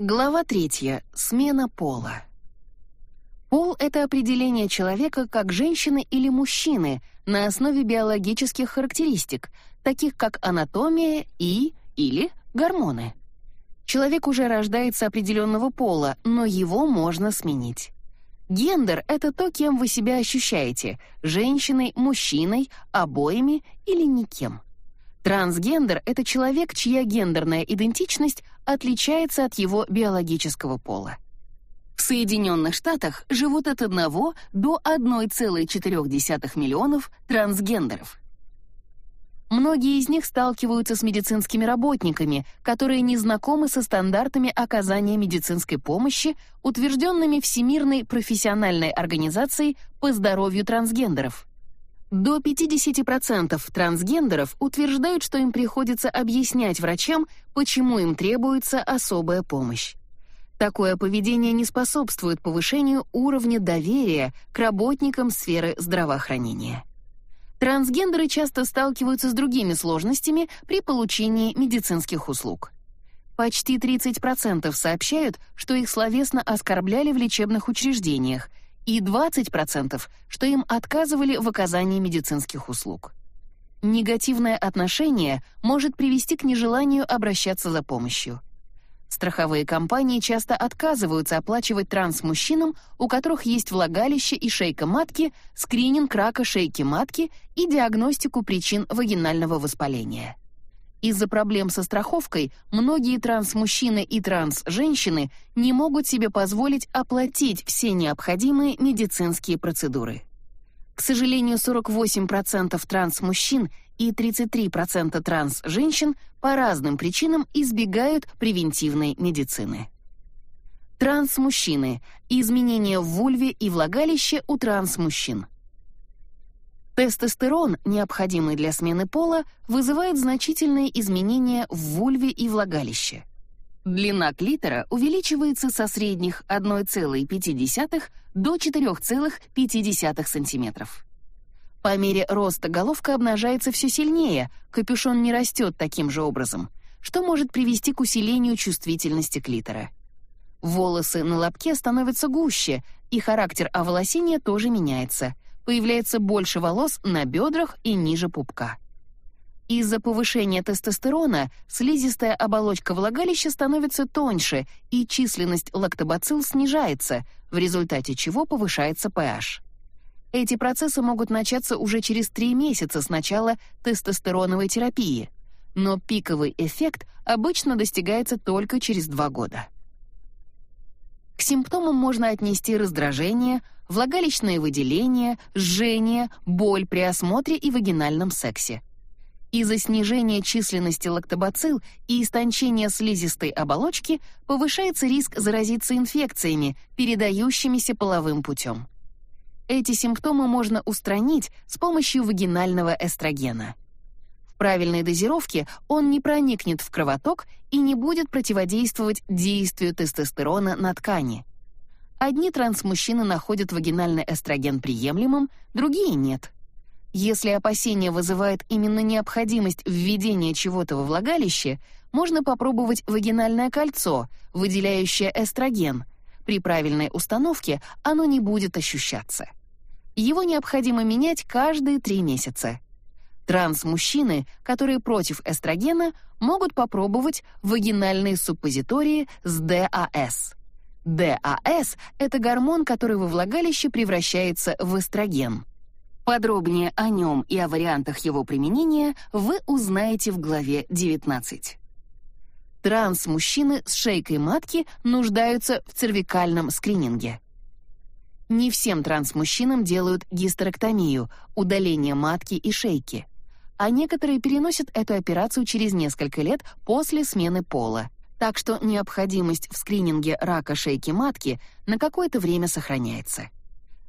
Глава третья. Смена пола. Пол — это определение человека как женщины или мужчины на основе биологических характеристик, таких как анатомия и или гормоны. Человек уже рождается определенного пола, но его можно сменить. Гендер — это то, кем вы себя ощущаете — женщиной, мужчиной, обоими или никем. Трансгендер — это человек, чья гендерная идентичность отличается от его биологического пола. В Соединенных Штатах живут от 1 до 1,4 миллионов трансгендеров. Многие из них сталкиваются с медицинскими работниками, которые не знакомы со стандартами оказания медицинской помощи, утвержденными Всемирной профессиональной организацией по здоровью трансгендеров. До 50% трансгендеров утверждают, что им приходится объяснять врачам, почему им требуется особая помощь. Такое поведение не способствует повышению уровня доверия к работникам сферы здравоохранения. Трансгендеры часто сталкиваются с другими сложностями при получении медицинских услуг. Почти 30% сообщают, что их словесно оскорбляли в лечебных учреждениях, и 20%, что им отказывали в оказании медицинских услуг. Негативное отношение может привести к нежеланию обращаться за помощью. Страховые компании часто отказываются оплачивать транс-мужчинам, у которых есть влагалище и шейка матки, скрининг рака шейки матки и диагностику причин вагинального воспаления. Из-за проблем со страховкой многие транс-мужчины и транс-женщины не могут себе позволить оплатить все необходимые медицинские процедуры. К сожалению, 48% транс-мужчин и 33% транс-женщин по разным причинам избегают превентивной медицины. Транс-мужчины. Изменения в вульве и влагалище у транс-мужчин. Тестостерон, необходимый для смены пола, вызывает значительные изменения в вульве и влагалище. Длина клитора увеличивается со средних 1,5 до 4,5 см. По мере роста головка обнажается все сильнее, капюшон не растет таким же образом, что может привести к усилению чувствительности клитора. Волосы на лобке становятся гуще, и характер оволосения тоже меняется — появляется больше волос на бедрах и ниже пупка. Из-за повышения тестостерона слизистая оболочка влагалища становится тоньше, и численность лактобацилл снижается, в результате чего повышается pH. Эти процессы могут начаться уже через 3 месяца с начала тестостероновой терапии, но пиковый эффект обычно достигается только через 2 года. К симптомам можно отнести раздражение, влагалищное выделение, жжение, боль при осмотре и вагинальном сексе. Из-за снижения численности лактобацилл и истончения слизистой оболочки повышается риск заразиться инфекциями, передающимися половым путем. Эти симптомы можно устранить с помощью вагинального эстрогена правильной дозировке он не проникнет в кровоток и не будет противодействовать действию тестостерона на ткани. Одни трансмужчины находят вагинальный эстроген приемлемым, другие нет. Если опасение вызывает именно необходимость введения чего-то во влагалище, можно попробовать вагинальное кольцо, выделяющее эстроген. При правильной установке оно не будет ощущаться. Его необходимо менять каждые три месяца. Транс-мужчины, которые против эстрогена, могут попробовать вагинальные суппозитории с ДАС. ДАС — это гормон, который во влагалище превращается в эстроген. Подробнее о нем и о вариантах его применения вы узнаете в главе 19. Транс-мужчины с шейкой матки нуждаются в цервикальном скрининге. Не всем транс-мужчинам делают гистерэктомию, удаление матки и шейки а некоторые переносят эту операцию через несколько лет после смены пола. Так что необходимость в скрининге рака шейки матки на какое-то время сохраняется.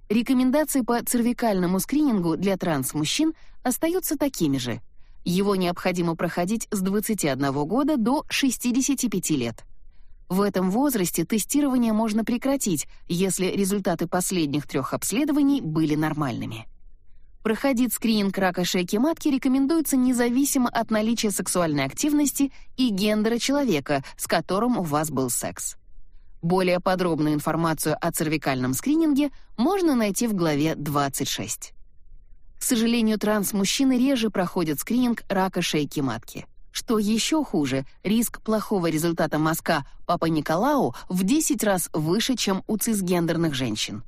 Рекомендации по цервикальному скринингу для транс-мужчин остаются такими же. Его необходимо проходить с 21 года до 65 лет. В этом возрасте тестирование можно прекратить, если результаты последних трех обследований были нормальными. Проходить скрининг рака шейки матки рекомендуется независимо от наличия сексуальной активности и гендера человека, с которым у вас был секс. Более подробную информацию о цервикальном скрининге можно найти в главе 26. К сожалению, транс-мужчины реже проходят скрининг рака шейки матки. Что еще хуже, риск плохого результата мазка Папа Николау в 10 раз выше, чем у цисгендерных женщин.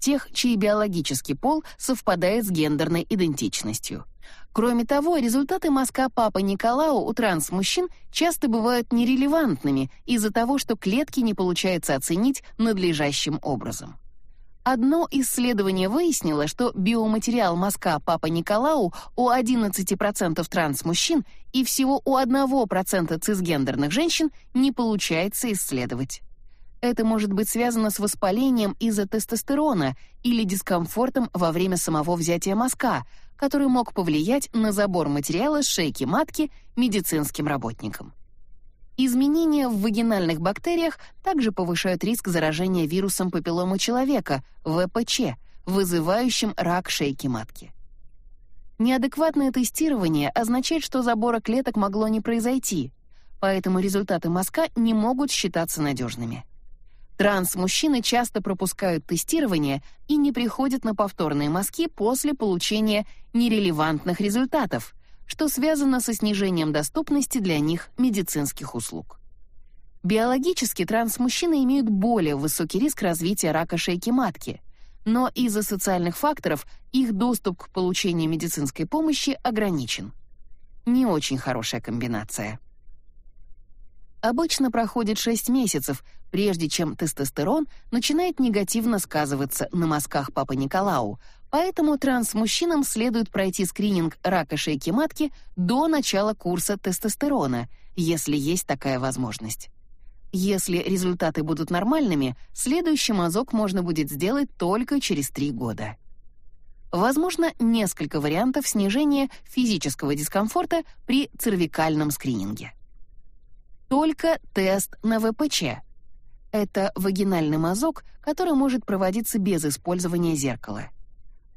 Тех, чей биологический пол совпадает с гендерной идентичностью. Кроме того, результаты мазка Папа Николау у транс-мужчин часто бывают нерелевантными из-за того, что клетки не получается оценить надлежащим образом. Одно исследование выяснило, что биоматериал мазка Папа Николау у 11% транс-мужчин и всего у 1% цисгендерных женщин не получается исследовать. Это может быть связано с воспалением из-за тестостерона или дискомфортом во время самого взятия мазка, который мог повлиять на забор материала с шейки матки медицинским работникам. Изменения в вагинальных бактериях также повышают риск заражения вирусом папилломы человека, ВПЧ, вызывающим рак шейки матки. Неадекватное тестирование означает, что забора клеток могло не произойти, поэтому результаты мазка не могут считаться надежными. Транс-мужчины часто пропускают тестирование и не приходят на повторные мазки после получения нерелевантных результатов, что связано со снижением доступности для них медицинских услуг. Биологически трансмужчины имеют более высокий риск развития рака шейки матки, но из-за социальных факторов их доступ к получению медицинской помощи ограничен. Не очень хорошая комбинация. Обычно проходит 6 месяцев, прежде чем тестостерон начинает негативно сказываться на мазках Папы Николау, Поэтому транс-мужчинам следует пройти скрининг рака шейки матки до начала курса тестостерона, если есть такая возможность. Если результаты будут нормальными, следующий мазок можно будет сделать только через 3 года. Возможно, несколько вариантов снижения физического дискомфорта при цервикальном скрининге. Только тест на ВПЧ. Это вагинальный мазок, который может проводиться без использования зеркала.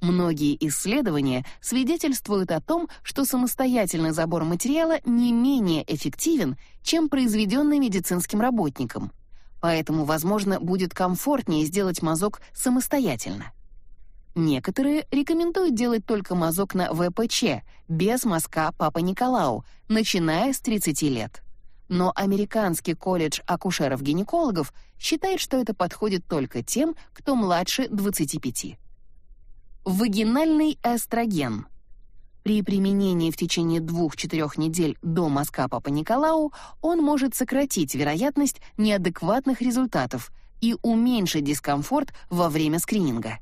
Многие исследования свидетельствуют о том, что самостоятельный забор материала не менее эффективен, чем произведенный медицинским работником. Поэтому, возможно, будет комфортнее сделать мазок самостоятельно. Некоторые рекомендуют делать только мазок на ВПЧ, без мазка Папа Николау, начиная с 30 лет. Но Американский колледж акушеров-гинекологов считает, что это подходит только тем, кто младше 25. Вагинальный эстроген. При применении в течение 2-4 недель до мазка Папа Николау он может сократить вероятность неадекватных результатов и уменьшить дискомфорт во время скрининга.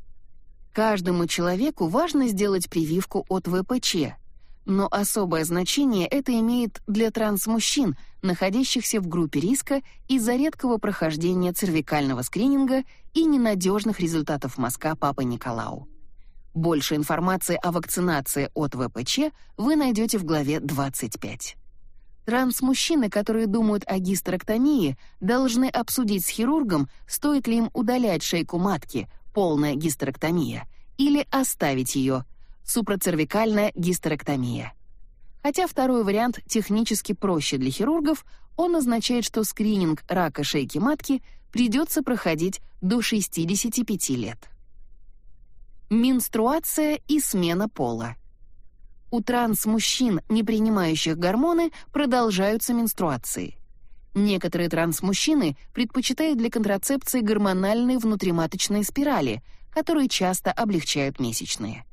Каждому человеку важно сделать прививку от ВПЧ, но особое значение это имеет для транс-мужчин, находящихся в группе риска из-за редкого прохождения цервикального скрининга и ненадежных результатов мазка Папы Николау. Больше информации о вакцинации от ВПЧ вы найдете в главе 25. Транс-мужчины, которые думают о гистерэктомии, должны обсудить с хирургом, стоит ли им удалять шейку матки, полная гистерэктомия, или оставить ее, супрацервикальная гистерэктомия. Хотя второй вариант технически проще для хирургов, он означает, что скрининг рака шейки матки придется проходить до 65 лет. Менструация и смена пола. У транс-мужчин, не принимающих гормоны, продолжаются менструации. Некоторые транс-мужчины предпочитают для контрацепции гормональные внутриматочные спирали, которые часто облегчают месячные.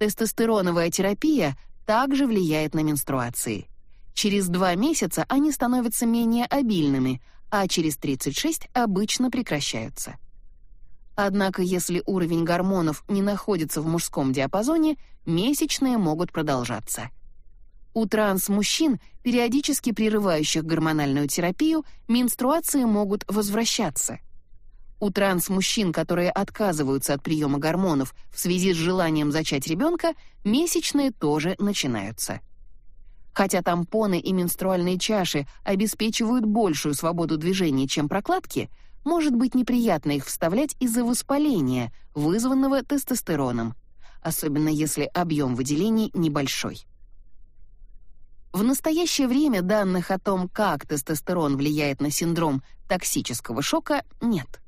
Тестостероновая терапия также влияет на менструации. Через два месяца они становятся менее обильными, а через 36 обычно прекращаются. Однако, если уровень гормонов не находится в мужском диапазоне, месячные могут продолжаться. У транс-мужчин, периодически прерывающих гормональную терапию, менструации могут возвращаться. У транс-мужчин, которые отказываются от приема гормонов в связи с желанием зачать ребенка, месячные тоже начинаются. Хотя тампоны и менструальные чаши обеспечивают большую свободу движения, чем прокладки, может быть неприятно их вставлять из-за воспаления, вызванного тестостероном. особенно если объем выделений небольшой. В настоящее время данных о том, как тестостерон влияет на синдром токсического шока, нет.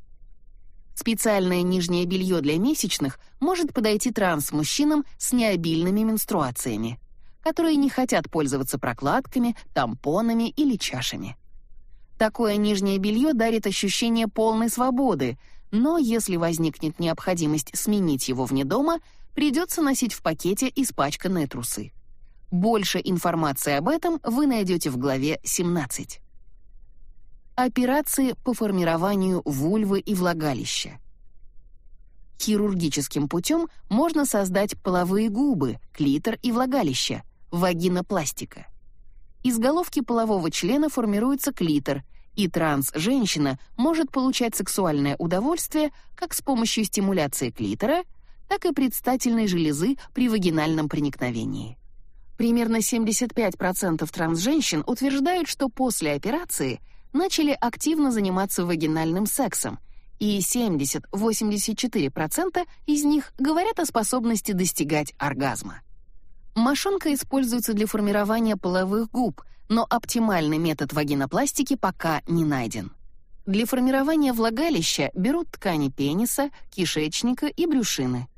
Специальное нижнее белье для месячных может подойти транс-мужчинам с необильными менструациями, которые не хотят пользоваться прокладками, тампонами или чашами. Такое нижнее белье дарит ощущение полной свободы, но если возникнет необходимость сменить его вне дома, придется носить в пакете испачканные трусы. Больше информации об этом вы найдете в главе 17. Операции по формированию вульвы и влагалища. Хирургическим путем можно создать половые губы, клитор и влагалище, вагинопластика. Из головки полового члена формируется клитор, и транс-женщина может получать сексуальное удовольствие как с помощью стимуляции клитора, так и предстательной железы при вагинальном проникновении. Примерно 75% трансженщин утверждают, что после операции начали активно заниматься вагинальным сексом, и 70-84% из них говорят о способности достигать оргазма. Мошонка используется для формирования половых губ, но оптимальный метод вагинопластики пока не найден. Для формирования влагалища берут ткани пениса, кишечника и брюшины.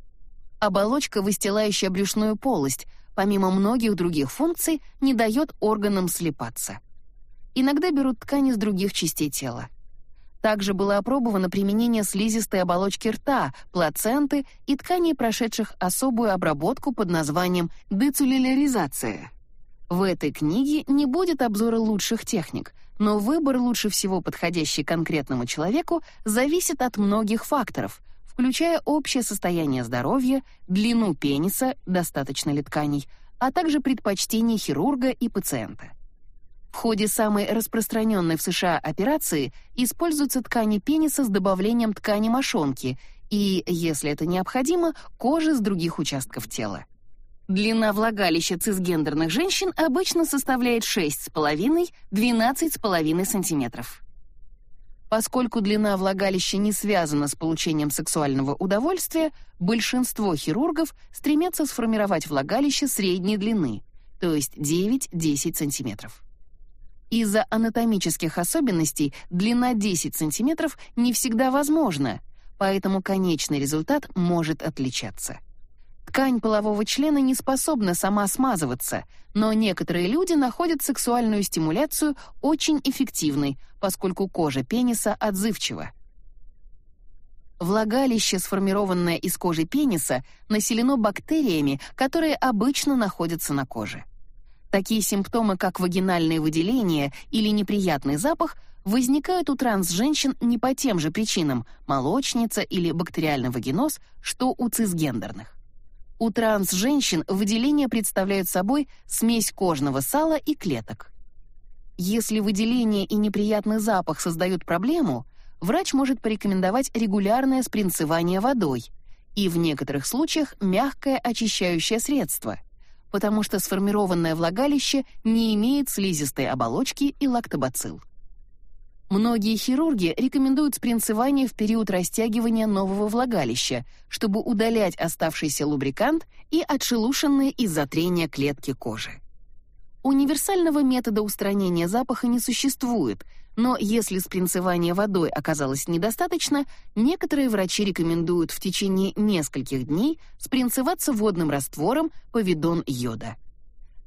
Оболочка, выстилающая брюшную полость, помимо многих других функций, не дает органам слипаться. Иногда берут ткани с других частей тела. Также было опробовано применение слизистой оболочки рта, плаценты и тканей, прошедших особую обработку под названием децеллюляризация. В этой книге не будет обзора лучших техник, но выбор лучше всего подходящий конкретному человеку зависит от многих факторов, включая общее состояние здоровья, длину пениса, достаточно ли тканей, а также предпочтения хирурга и пациента. В ходе самой распространенной в США операции используются ткани пениса с добавлением ткани мошонки и, если это необходимо, кожи с других участков тела. Длина влагалища цисгендерных женщин обычно составляет 6,5-12,5 сантиметров. Поскольку длина влагалища не связана с получением сексуального удовольствия, большинство хирургов стремятся сформировать влагалище средней длины, то есть 9-10 сантиметров. Из-за анатомических особенностей длина 10 сантиметров не всегда возможна, поэтому конечный результат может отличаться. Ткань полового члена не способна сама смазываться, но некоторые люди находят сексуальную стимуляцию очень эффективной, поскольку кожа пениса отзывчива. Влагалище, сформированное из кожи пениса, населено бактериями, которые обычно находятся на коже. Такие симптомы, как вагинальные выделения или неприятный запах, возникают у транс-женщин не по тем же причинам – молочница или бактериальный вагиноз, что у цисгендерных. У транс-женщин выделения представляют собой смесь кожного сала и клеток. Если выделение и неприятный запах создают проблему, врач может порекомендовать регулярное спринцевание водой и в некоторых случаях мягкое очищающее средство, потому что сформированное влагалище не имеет слизистой оболочки и лактобацилл. Многие хирурги рекомендуют спринцевание в период растягивания нового влагалища, чтобы удалять оставшийся лубрикант и отшелушенные из-за трения клетки кожи. Универсального метода устранения запаха не существует, но если спринцевание водой оказалось недостаточно, некоторые врачи рекомендуют в течение нескольких дней спринцеваться водным раствором повидон йода.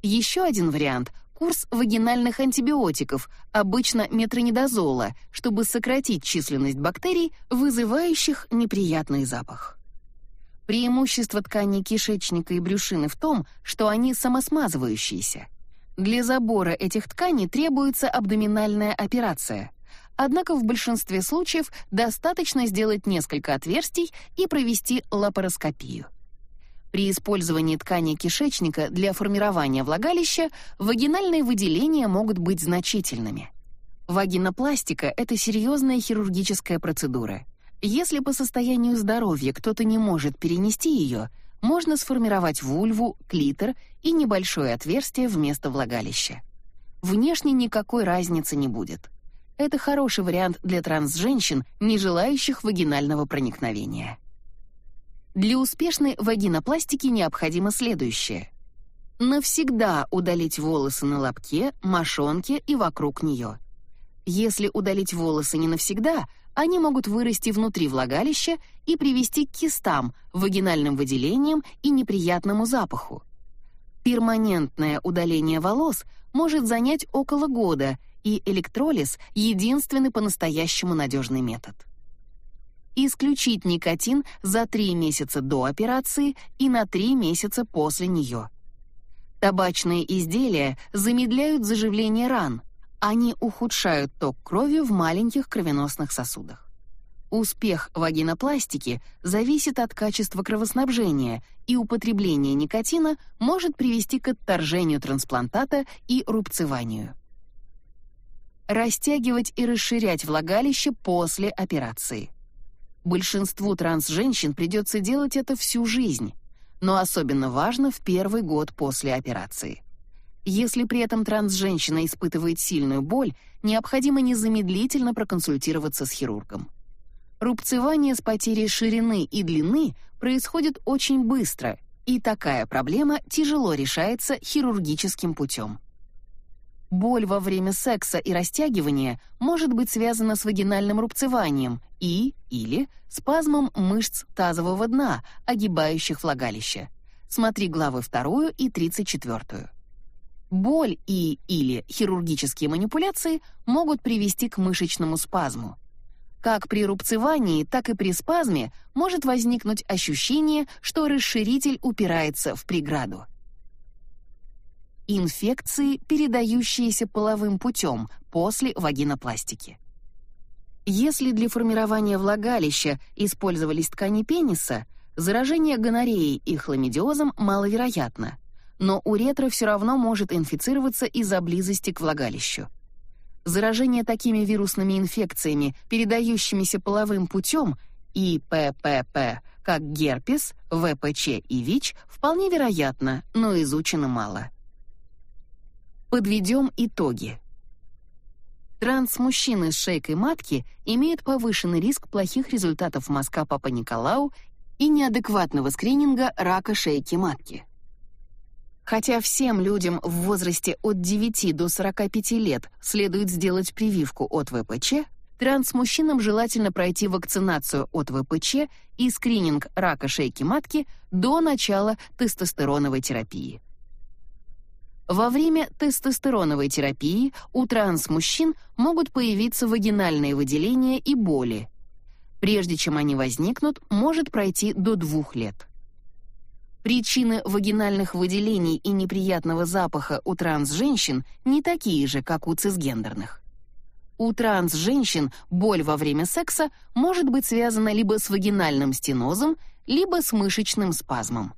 Еще один вариант курс вагинальных антибиотиков, обычно метронидозола, чтобы сократить численность бактерий, вызывающих неприятный запах. Преимущество тканей кишечника и брюшины в том, что они самосмазывающиеся. Для забора этих тканей требуется абдоминальная операция. Однако в большинстве случаев достаточно сделать несколько отверстий и провести лапароскопию. При использовании ткани кишечника для формирования влагалища вагинальные выделения могут быть значительными. Вагинопластика — это серьезная хирургическая процедура. Если по состоянию здоровья кто-то не может перенести ее, можно сформировать вульву, клитор и небольшое отверстие вместо влагалища. Внешне никакой разницы не будет. Это хороший вариант для трансженщин, не желающих вагинального проникновения. Для успешной вагинопластики необходимо следующее. Навсегда удалить волосы на лобке, мошонке и вокруг нее. Если удалить волосы не навсегда, они могут вырасти внутри влагалища и привести к кистам, вагинальным выделениям и неприятному запаху. Перманентное удаление волос может занять около года, и электролиз — единственный по-настоящему надежный метод. Исключить никотин за 3 месяца до операции и на 3 месяца после нее. Табачные изделия замедляют заживление ран, они ухудшают ток крови в маленьких кровеносных сосудах. Успех вагинопластики зависит от качества кровоснабжения, и употребление никотина может привести к отторжению трансплантата и рубцеванию. Растягивать и расширять влагалище после операции. Большинству транс-женщин придется делать это всю жизнь, но особенно важно в первый год после операции. Если при этом трансженщина испытывает сильную боль, необходимо незамедлительно проконсультироваться с хирургом. Рубцевание с потерей ширины и длины происходит очень быстро, и такая проблема тяжело решается хирургическим путем. Боль во время секса и растягивания может быть связана с вагинальным рубцеванием и или спазмом мышц тазового дна, огибающих влагалище. Смотри главы 2 и 34. Боль и или хирургические манипуляции могут привести к мышечному спазму. Как при рубцевании, так и при спазме может возникнуть ощущение, что расширитель упирается в преграду. Инфекции, передающиеся половым путем после вагинопластики. Если для формирования влагалища использовались ткани пениса, заражение гонореей и хламидиозом маловероятно но уретра все равно может инфицироваться из-за близости к влагалищу. Заражение такими вирусными инфекциями, передающимися половым путем, и ППП, как герпес, ВПЧ и ВИЧ, вполне вероятно, но изучено мало. Подведем итоги. Транс-мужчины с шейкой матки имеют повышенный риск плохих результатов мазка Папа Николау и неадекватного скрининга рака шейки матки. Хотя всем людям в возрасте от 9 до 45 лет следует сделать прививку от ВПЧ, транс-мужчинам желательно пройти вакцинацию от ВПЧ и скрининг рака шейки матки до начала тестостероновой терапии. Во время тестостероновой терапии у транс-мужчин могут появиться вагинальные выделения и боли. Прежде чем они возникнут, может пройти до двух лет. Причины вагинальных выделений и неприятного запаха у транс-женщин не такие же, как у цисгендерных. У транс-женщин боль во время секса может быть связана либо с вагинальным стенозом, либо с мышечным спазмом.